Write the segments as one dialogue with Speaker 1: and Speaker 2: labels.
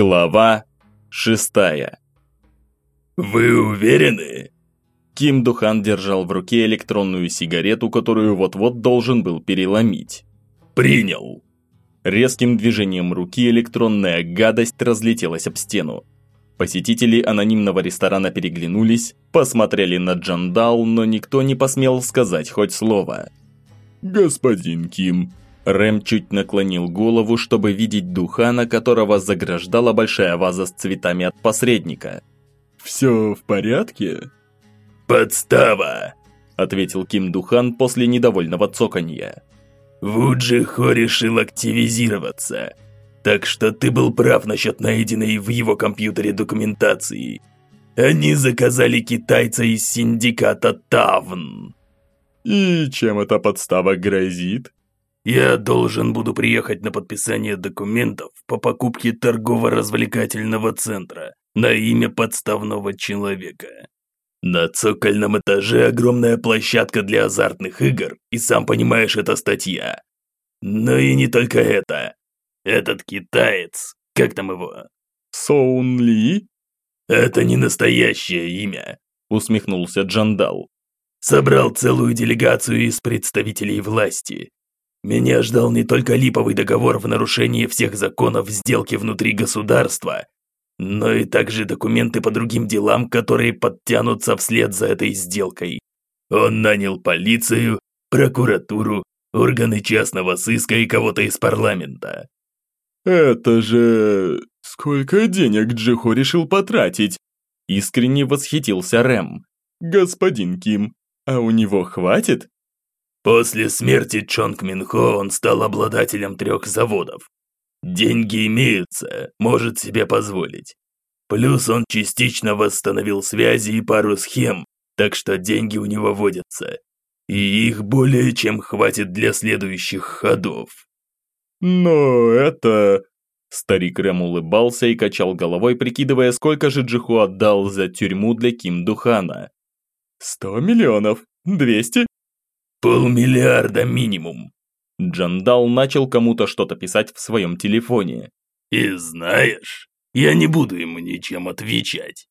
Speaker 1: Глава шестая.
Speaker 2: «Вы уверены?»
Speaker 1: Ким Духан держал в руке электронную сигарету, которую вот-вот должен был переломить.
Speaker 2: «Принял!»
Speaker 1: Резким движением руки электронная гадость разлетелась об стену. Посетители анонимного ресторана переглянулись, посмотрели на Джандал, но никто не посмел сказать хоть слово. «Господин Ким», Рэм чуть наклонил голову, чтобы видеть Духана, которого заграждала большая ваза с цветами от посредника. «Все в порядке?»
Speaker 2: «Подстава!»
Speaker 1: – ответил Ким Духан после недовольного цоканья.
Speaker 2: Вуджи Хо решил активизироваться, так что ты был прав насчет найденной в его компьютере документации. Они заказали китайца из синдиката Тавн».
Speaker 1: «И чем эта подстава грозит?»
Speaker 2: Я должен буду приехать на подписание документов по покупке торгово-развлекательного центра на имя подставного человека. На цокольном этаже огромная площадка для азартных игр, и сам понимаешь, это статья. Но и не только это. Этот китаец, как там его?
Speaker 1: Соун Ли?
Speaker 2: Это не настоящее имя, усмехнулся Джандал. Собрал целую делегацию из представителей власти, меня ждал не только липовый договор в нарушении всех законов сделки внутри государства, но и также документы по другим делам, которые подтянутся вслед за этой сделкой. Он нанял полицию, прокуратуру, органы частного сыска и кого-то из парламента.
Speaker 1: «Это же... сколько денег Джихо решил потратить?» Искренне восхитился Рэм. «Господин Ким, а у него хватит?»
Speaker 2: После смерти Чонг Минхо он стал обладателем трех заводов. Деньги имеются, может себе позволить. Плюс он частично восстановил связи и пару схем, так что деньги у него водятся. И их более чем хватит для следующих ходов.
Speaker 1: Но это... Старик Рэм улыбался и качал головой, прикидывая, сколько же Джиху отдал за тюрьму для Ким Духана. «Сто миллионов? Двести?
Speaker 2: Полмиллиарда минимум.
Speaker 1: Джандал начал кому-то что-то писать в своем телефоне.
Speaker 2: И знаешь, я не буду ему ничем отвечать.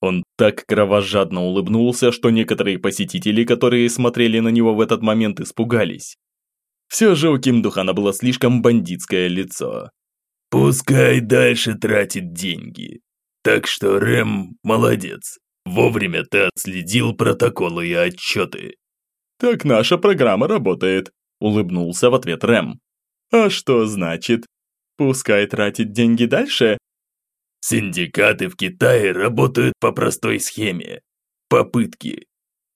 Speaker 1: Он так кровожадно улыбнулся, что некоторые посетители, которые смотрели на него в этот момент, испугались. Все же у Ким Духана было слишком бандитское лицо.
Speaker 2: «Пускай дальше тратит деньги. Так что, Рэм, молодец. Вовремя ты отследил протоколы и отчеты.
Speaker 1: «Так наша программа работает», – улыбнулся в ответ Рэм. «А что значит? Пускай тратит деньги дальше?»
Speaker 2: «Синдикаты в Китае работают по простой схеме. Попытки.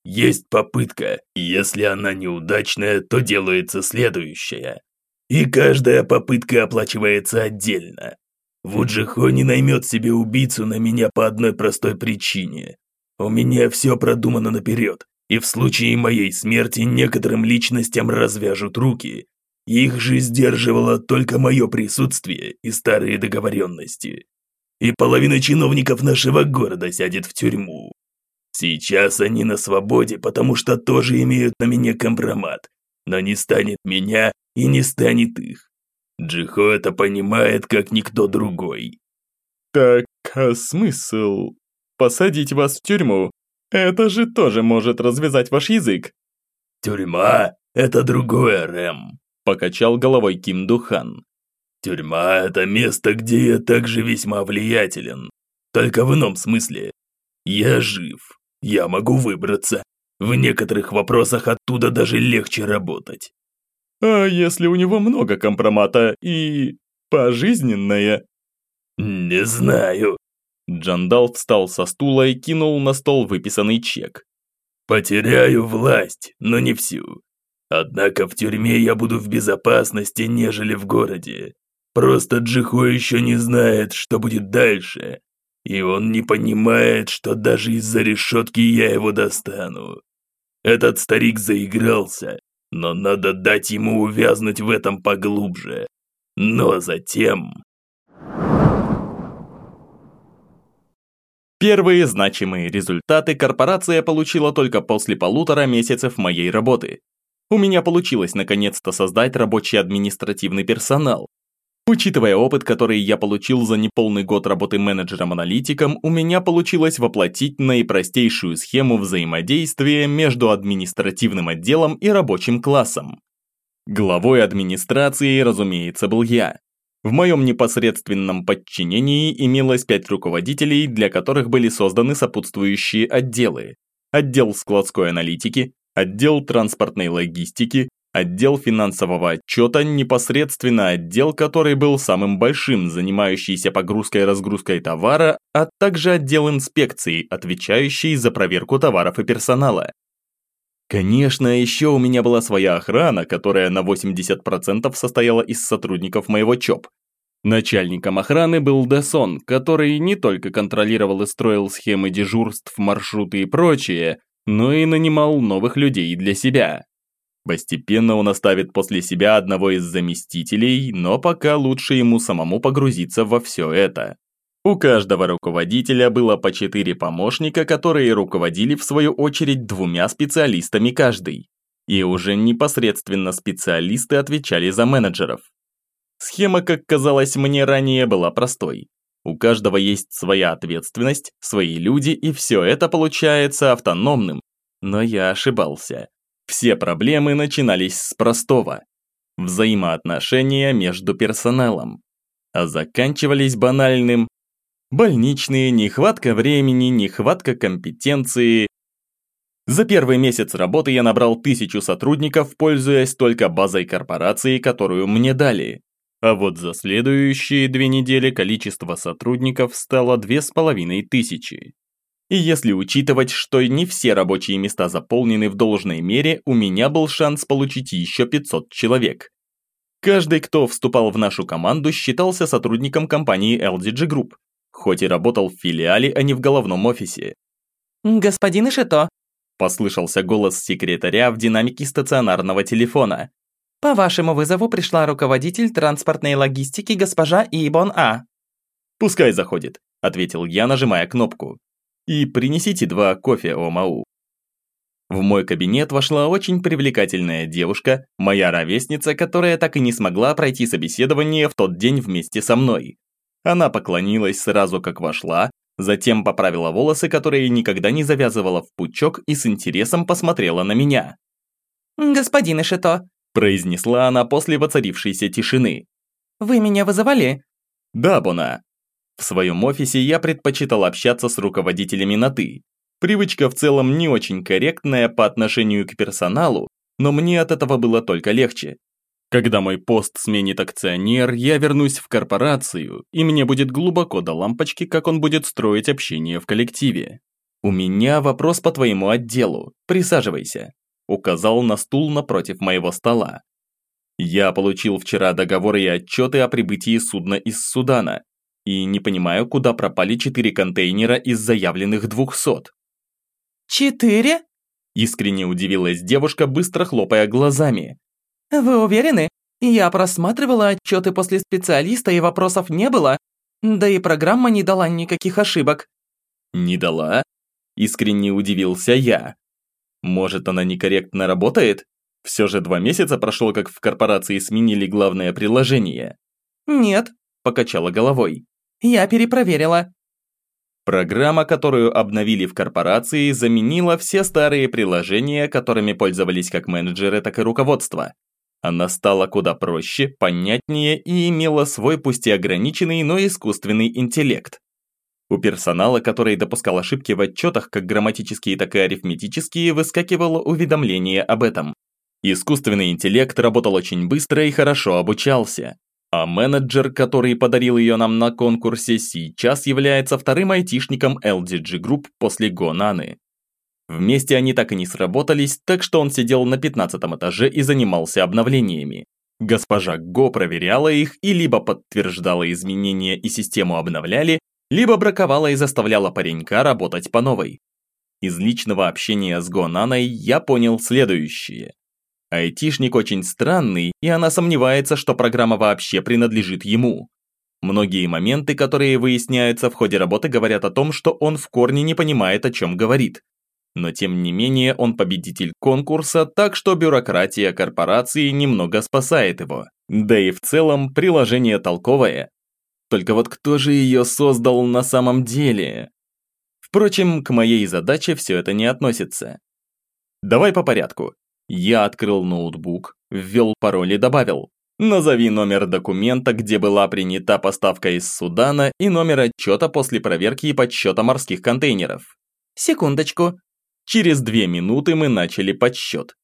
Speaker 2: Есть попытка, и если она неудачная, то делается следующая. И каждая попытка оплачивается отдельно. Вуджихо не наймет себе убийцу на меня по одной простой причине. У меня все продумано наперед, и в случае моей смерти некоторым личностям развяжут руки. Их же сдерживало только мое присутствие и старые договоренности. И половина чиновников нашего города сядет в тюрьму. Сейчас они на свободе, потому что тоже имеют на меня компромат, но не станет меня и не станет их. Джихо это понимает, как никто другой.
Speaker 1: Так, а смысл? Посадить вас в тюрьму? Это же тоже может развязать ваш язык.
Speaker 2: Тюрьма – это другое, Рэм,
Speaker 1: покачал головой Ким Духан.
Speaker 2: Тюрьма – это место, где я также весьма влиятелен. Только в ином смысле. Я жив, я могу выбраться. В некоторых вопросах оттуда даже легче работать.
Speaker 1: А если у него много компромата и... пожизненное?
Speaker 2: Не знаю,
Speaker 1: Джандал встал со стула и кинул на стол выписанный чек.
Speaker 2: «Потеряю власть, но не всю. Однако в тюрьме я буду в безопасности, нежели в городе. Просто Джихо еще не знает, что будет дальше, и он не понимает, что даже из-за решетки я его достану. Этот старик заигрался, но надо дать ему увязнуть в этом поглубже. Но затем
Speaker 1: Первые значимые результаты корпорация получила только после полутора месяцев моей работы. У меня получилось наконец-то создать рабочий административный персонал. Учитывая опыт, который я получил за неполный год работы менеджером-аналитиком, у меня получилось воплотить наипростейшую схему взаимодействия между административным отделом и рабочим классом. Главой администрации, разумеется, был я. В моем непосредственном подчинении имелось пять руководителей, для которых были созданы сопутствующие отделы. Отдел складской аналитики, отдел транспортной логистики, отдел финансового отчета, непосредственно отдел, который был самым большим, занимающийся погрузкой и товара, а также отдел инспекции, отвечающий за проверку товаров и персонала. Конечно, еще у меня была своя охрана, которая на 80% состояла из сотрудников моего ЧОП. Начальником охраны был Десон, который не только контролировал и строил схемы дежурств, маршруты и прочее, но и нанимал новых людей для себя. Постепенно он оставит после себя одного из заместителей, но пока лучше ему самому погрузиться во все это. У каждого руководителя было по четыре помощника, которые руководили в свою очередь двумя специалистами каждый. И уже непосредственно специалисты отвечали за менеджеров. Схема, как казалось мне ранее, была простой. У каждого есть своя ответственность, свои люди, и все это получается автономным. Но я ошибался. Все проблемы начинались с простого. Взаимоотношения между персоналом. А заканчивались банальным Больничные, нехватка времени, нехватка компетенции. За первый месяц работы я набрал тысячу сотрудников, пользуясь только базой корпорации, которую мне дали. А вот за следующие две недели количество сотрудников стало две с половиной тысячи. И если учитывать, что не все рабочие места заполнены в должной мере, у меня был шанс получить еще 500 человек. Каждый, кто вступал в нашу команду, считался сотрудником компании LDG Group, хоть и работал в филиале, а не в головном офисе.
Speaker 3: «Господин Ишито», –
Speaker 1: послышался голос секретаря в динамике стационарного телефона.
Speaker 3: «По вашему вызову пришла руководитель транспортной логистики госпожа Ибон А».
Speaker 1: «Пускай заходит», – ответил я, нажимая кнопку. «И принесите два кофе Омау». В мой кабинет вошла очень привлекательная девушка, моя ровесница, которая так и не смогла пройти собеседование в тот день вместе со мной. Она поклонилась сразу, как вошла, затем поправила волосы, которые никогда не завязывала в пучок и с интересом посмотрела на меня.
Speaker 3: «Господин Ишито», –
Speaker 1: произнесла она после воцарившейся тишины.
Speaker 3: «Вы меня вызывали?»
Speaker 1: «Да, Бона». В своем офисе я предпочитал общаться с руководителями на «ты». Привычка в целом не очень корректная по отношению к персоналу, но мне от этого было только легче. Когда мой пост сменит акционер, я вернусь в корпорацию, и мне будет глубоко до лампочки, как он будет строить общение в коллективе. «У меня вопрос по твоему отделу. Присаживайся», – указал на стул напротив моего стола. Я получил вчера договоры и отчеты о прибытии судна из Судана, и не понимаю, куда пропали четыре контейнера из заявленных двухсот.
Speaker 3: «Четыре?»
Speaker 1: – искренне удивилась девушка, быстро хлопая глазами.
Speaker 3: «Вы уверены? Я просматривала отчеты после специалиста и вопросов не было. Да и программа не дала никаких ошибок».
Speaker 1: «Не дала?» Искренне удивился я. «Может, она некорректно работает? Все же два месяца прошло, как в корпорации сменили главное приложение».
Speaker 3: «Нет», – покачала головой. «Я перепроверила».
Speaker 1: Программа, которую обновили в корпорации, заменила все старые приложения, которыми пользовались как менеджеры, так и руководство. Она стала куда проще, понятнее и имела свой пусть и ограниченный, но искусственный интеллект. У персонала, который допускал ошибки в отчетах, как грамматические, так и арифметические, выскакивало уведомление об этом. Искусственный интеллект работал очень быстро и хорошо обучался. А менеджер, который подарил ее нам на конкурсе, сейчас является вторым айтишником LDG Group после Гонаны. Вместе они так и не сработались, так что он сидел на пятнадцатом этаже и занимался обновлениями. Госпожа Го проверяла их и либо подтверждала изменения и систему обновляли, либо браковала и заставляла паренька работать по новой. Из личного общения с Го Наной я понял следующее. Айтишник очень странный, и она сомневается, что программа вообще принадлежит ему. Многие моменты, которые выясняются в ходе работы, говорят о том, что он в корне не понимает, о чем говорит, но тем не менее он победитель конкурса, так что бюрократия корпорации немного спасает его. Да и в целом приложение толковое. Только вот кто же ее создал на самом деле? Впрочем, к моей задаче все это не относится. Давай по порядку. Я открыл ноутбук, ввел пароль и добавил. Назови номер документа, где была принята поставка из Судана и номер отчета после проверки и подсчета морских контейнеров.
Speaker 3: Секундочку.
Speaker 1: Через две минуты мы начали подсчет.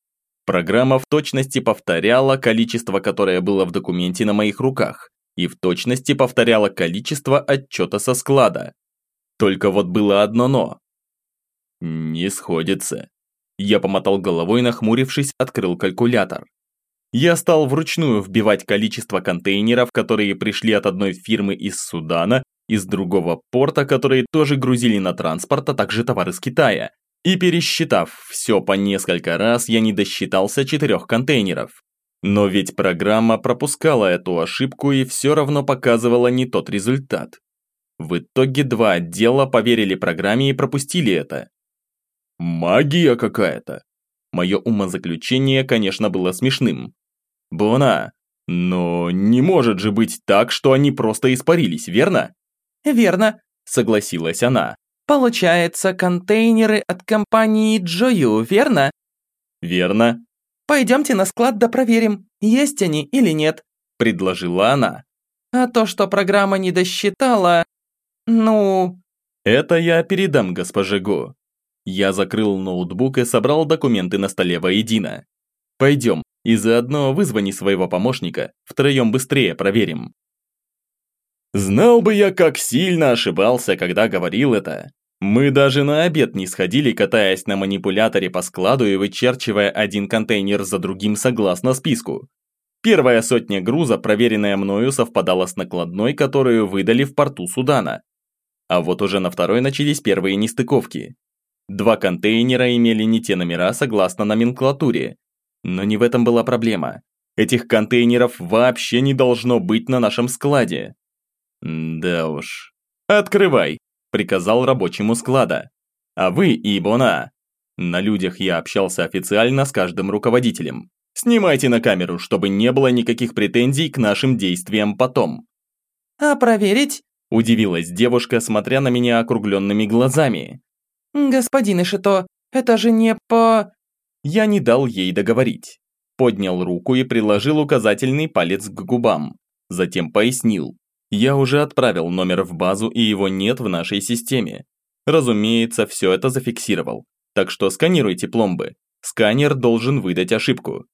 Speaker 1: Программа в точности повторяла количество, которое было в документе на моих руках, и в точности повторяла количество отчета со склада. Только вот было одно «но». Не сходится. Я помотал головой, нахмурившись, открыл калькулятор. Я стал вручную вбивать количество контейнеров, которые пришли от одной фирмы из Судана, из другого порта, которые тоже грузили на транспорт, а также товары с Китая. И пересчитав все по несколько раз, я не досчитался четырех контейнеров. Но ведь программа пропускала эту ошибку и все равно показывала не тот результат. В итоге два отдела поверили программе и пропустили это. Магия какая-то. Мое умозаключение, конечно, было смешным. Бона, но не может же быть так, что они просто испарились, верно?
Speaker 3: Верно,
Speaker 1: согласилась она.
Speaker 3: Получается, контейнеры от компании Джою, верно?
Speaker 1: Верно.
Speaker 3: Пойдемте на склад да проверим, есть они или нет,
Speaker 1: предложила она.
Speaker 3: А то, что программа не досчитала, ну...
Speaker 1: Это я передам госпоже Го. Я закрыл ноутбук и собрал документы на столе воедино. Пойдем, и заодно вызвони своего помощника, втроем быстрее проверим. Знал бы я, как сильно ошибался, когда говорил это. Мы даже на обед не сходили, катаясь на манипуляторе по складу и вычерчивая один контейнер за другим согласно списку. Первая сотня груза, проверенная мною, совпадала с накладной, которую выдали в порту Судана. А вот уже на второй начались первые нестыковки. Два контейнера имели не те номера согласно номенклатуре. Но не в этом была проблема. Этих контейнеров вообще не должно быть на нашем складе. Да уж. «Открывай», – приказал рабочему склада. А вы, Ибона. На людях я общался официально с каждым руководителем. Снимайте на камеру, чтобы не было никаких претензий к нашим действиям потом.
Speaker 3: А проверить?
Speaker 1: Удивилась девушка, смотря на меня округленными глазами.
Speaker 3: «Господин Ишито, это же не по...»
Speaker 1: Я не дал ей договорить. Поднял руку и приложил указательный палец к губам. Затем пояснил. Я уже отправил номер в базу и его нет в нашей системе. Разумеется, все это зафиксировал. Так что сканируйте пломбы. Сканер должен выдать ошибку.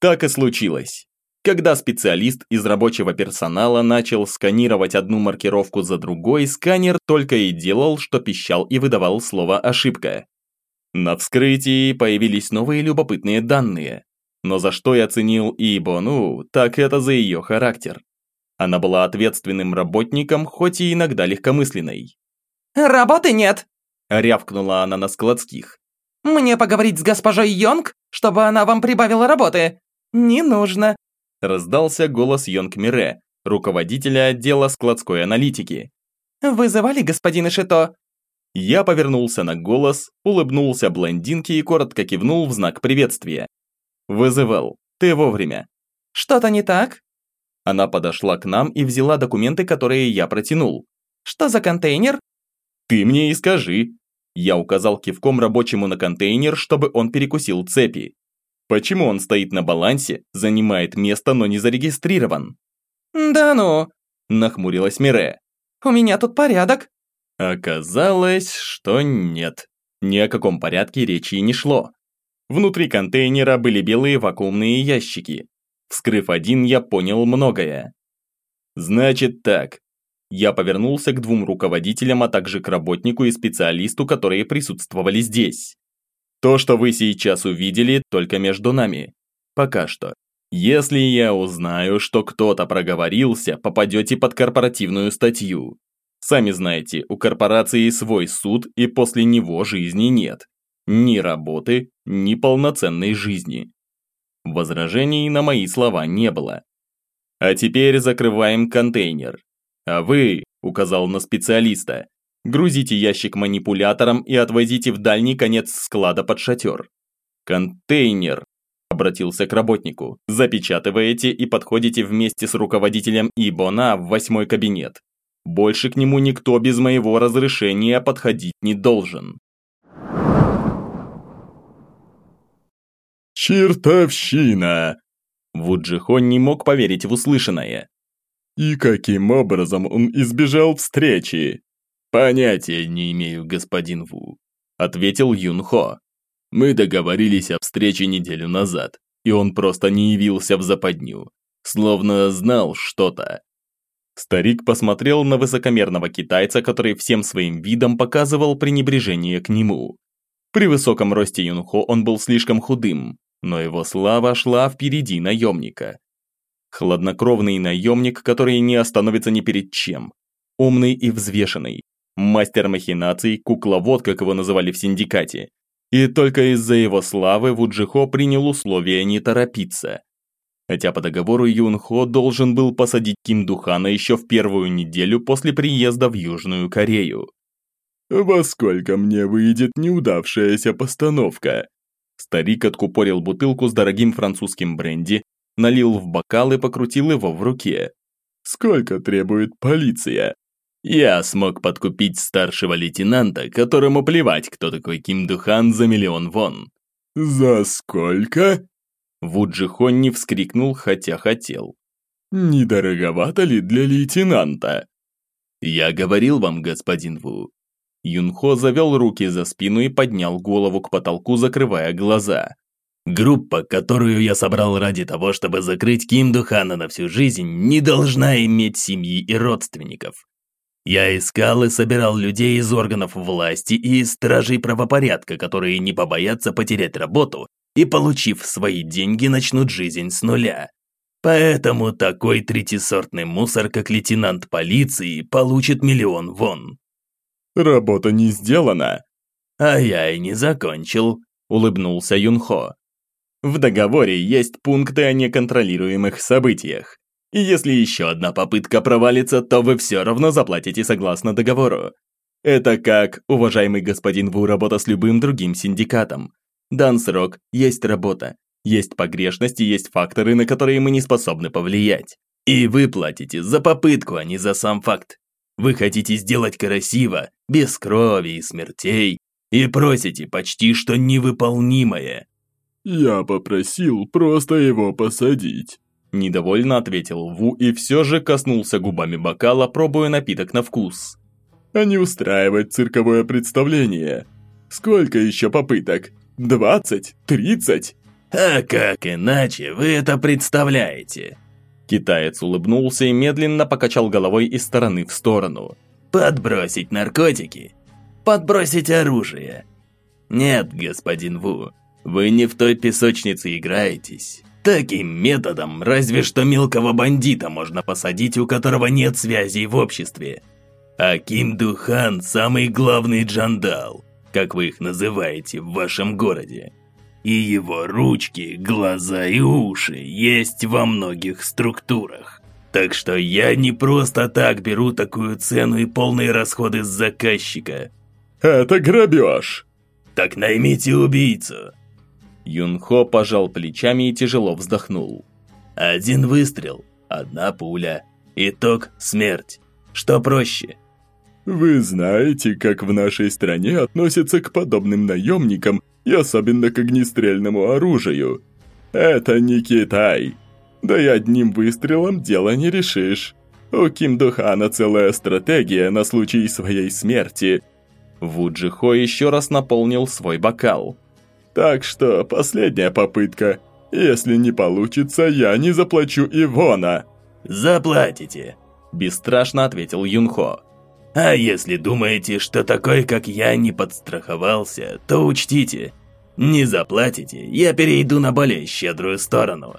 Speaker 1: Так и случилось. Когда специалист из рабочего персонала начал сканировать одну маркировку за другой, сканер только и делал, что пищал и выдавал слово «ошибка». На вскрытии появились новые любопытные данные. Но за что я ценил Ибо, ну, так это за ее характер. Она была ответственным работником, хоть и иногда легкомысленной.
Speaker 3: «Работы нет!»
Speaker 1: – рявкнула она на складских.
Speaker 3: «Мне поговорить с госпожой Йонг, чтобы она вам прибавила работы?» «Не нужно
Speaker 1: раздался голос Йонг Мире, руководителя отдела складской аналитики.
Speaker 3: «Вызывали господин Ишито?»
Speaker 1: Я повернулся на голос, улыбнулся блондинке и коротко кивнул в знак приветствия. «Вызывал. Ты вовремя».
Speaker 3: «Что-то не так?»
Speaker 1: Она подошла к нам и взяла документы, которые я протянул.
Speaker 3: «Что за контейнер?»
Speaker 1: «Ты мне и скажи». Я указал кивком рабочему на контейнер, чтобы он перекусил цепи. Почему он стоит на балансе, занимает место, но не зарегистрирован?
Speaker 3: «Да ну!»
Speaker 1: – нахмурилась Мире.
Speaker 3: «У меня тут порядок».
Speaker 1: Оказалось, что нет. Ни о каком порядке речи не шло. Внутри контейнера были белые вакуумные ящики. Вскрыв один, я понял многое. Значит так. Я повернулся к двум руководителям, а также к работнику и специалисту, которые присутствовали здесь. То, что вы сейчас увидели, только между нами. Пока что. Если я узнаю, что кто-то проговорился, попадете под корпоративную статью. Сами знаете, у корпорации свой суд, и после него жизни нет. Ни работы, ни полноценной жизни. Возражений на мои слова не было. А теперь закрываем контейнер. А вы, указал на специалиста, Грузите ящик манипулятором и отвозите в дальний конец склада под шатер. Контейнер, обратился к работнику. «Запечатываете и подходите вместе с руководителем Ибона в восьмой кабинет. Больше к нему никто без моего разрешения подходить не должен».
Speaker 4: «Чертовщина!»
Speaker 1: Вуджихон не мог поверить в услышанное.
Speaker 4: «И каким образом он избежал встречи?»
Speaker 2: «Понятия не имею, господин Ву», – ответил Юн Хо. «Мы договорились о встрече неделю назад, и он просто не явился в западню, словно знал что-то».
Speaker 1: Старик посмотрел на высокомерного китайца, который всем своим видом показывал пренебрежение к нему. При высоком росте Юнхо он был слишком худым, но его слава шла впереди наемника. Хладнокровный наемник, который не остановится ни перед чем. Умный и взвешенный, Мастер махинаций, кукловод, как его называли в синдикате. И только из-за его славы Вуджихо принял условие не торопиться. Хотя по договору Юнхо должен был посадить Ким Духана еще в первую неделю после приезда в Южную Корею.
Speaker 4: «Во сколько мне выйдет неудавшаяся постановка?»
Speaker 1: Старик откупорил бутылку с дорогим французским бренди, налил в бокал и покрутил его в руке.
Speaker 4: «Сколько требует полиция?»
Speaker 2: Я смог подкупить старшего лейтенанта, которому плевать, кто такой Ким Духан за миллион вон.
Speaker 4: «За сколько?»
Speaker 1: Вуджи Хонни вскрикнул, хотя хотел.
Speaker 4: «Не дороговато ли для лейтенанта?»
Speaker 2: «Я говорил вам, господин Ву».
Speaker 1: Юнхо завел руки за спину и поднял голову к потолку, закрывая глаза.
Speaker 2: «Группа, которую я собрал ради того, чтобы закрыть Ким Духана на всю жизнь, не должна иметь семьи и родственников. Я искал и собирал людей из органов власти и стражей правопорядка, которые не побоятся потерять работу и, получив свои деньги, начнут жизнь с нуля. Поэтому такой третисортный мусор, как лейтенант полиции, получит миллион вон.
Speaker 4: Работа не сделана.
Speaker 2: А я и не закончил, улыбнулся Юнхо.
Speaker 1: В договоре есть пункты о неконтролируемых событиях. И если еще одна попытка провалится, то вы все равно заплатите согласно договору. Это как, уважаемый господин Ву, работа с любым другим синдикатом. Дан срок, есть работа. Есть погрешности, есть факторы, на которые мы не способны повлиять.
Speaker 2: И вы платите за попытку, а не за сам факт. Вы хотите сделать красиво, без крови и смертей, и просите почти что невыполнимое.
Speaker 4: Я попросил просто его посадить.
Speaker 1: Недовольно ответил Ву и все же коснулся губами бокала, пробуя напиток на вкус.
Speaker 4: А не устраивать цирковое представление. Сколько еще попыток? Двадцать? Тридцать?
Speaker 2: А как иначе вы это представляете?
Speaker 1: Китаец улыбнулся и медленно покачал головой из стороны в сторону.
Speaker 2: Подбросить наркотики? Подбросить оружие? Нет, господин Ву, вы не в той песочнице играетесь. Таким методом разве что мелкого бандита можно посадить, у которого нет связей в обществе. А Ким Духан – самый главный джандал, как вы их называете в вашем городе. И его ручки, глаза и уши есть во многих структурах. Так что я не просто так беру такую цену и полные расходы с заказчика.
Speaker 4: Это грабеж.
Speaker 2: Так наймите убийцу.
Speaker 1: Юнхо пожал плечами и тяжело вздохнул.
Speaker 2: «Один выстрел, одна пуля. Итог – смерть. Что проще?»
Speaker 4: «Вы знаете, как в нашей стране относятся к подобным наемникам и особенно к огнестрельному оружию. Это не Китай. Да и одним выстрелом дело не решишь. У Ким Духана целая стратегия на случай своей смерти».
Speaker 1: Вуджихо еще раз наполнил свой бокал.
Speaker 4: Так что последняя попытка. Если не получится, я не заплачу Ивона».
Speaker 2: «Заплатите», – бесстрашно ответил Юнхо. «А если думаете, что такой, как я, не подстраховался, то учтите, не заплатите, я перейду на более щедрую сторону.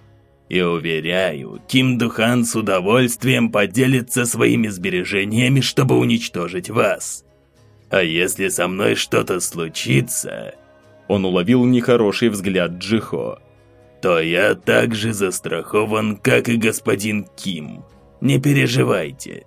Speaker 2: И уверяю, Ким Духан с удовольствием поделится своими сбережениями, чтобы уничтожить вас. А если со мной что-то случится,
Speaker 1: он уловил нехороший взгляд Джихо.
Speaker 2: «То я также застрахован, как и господин Ким. Не переживайте».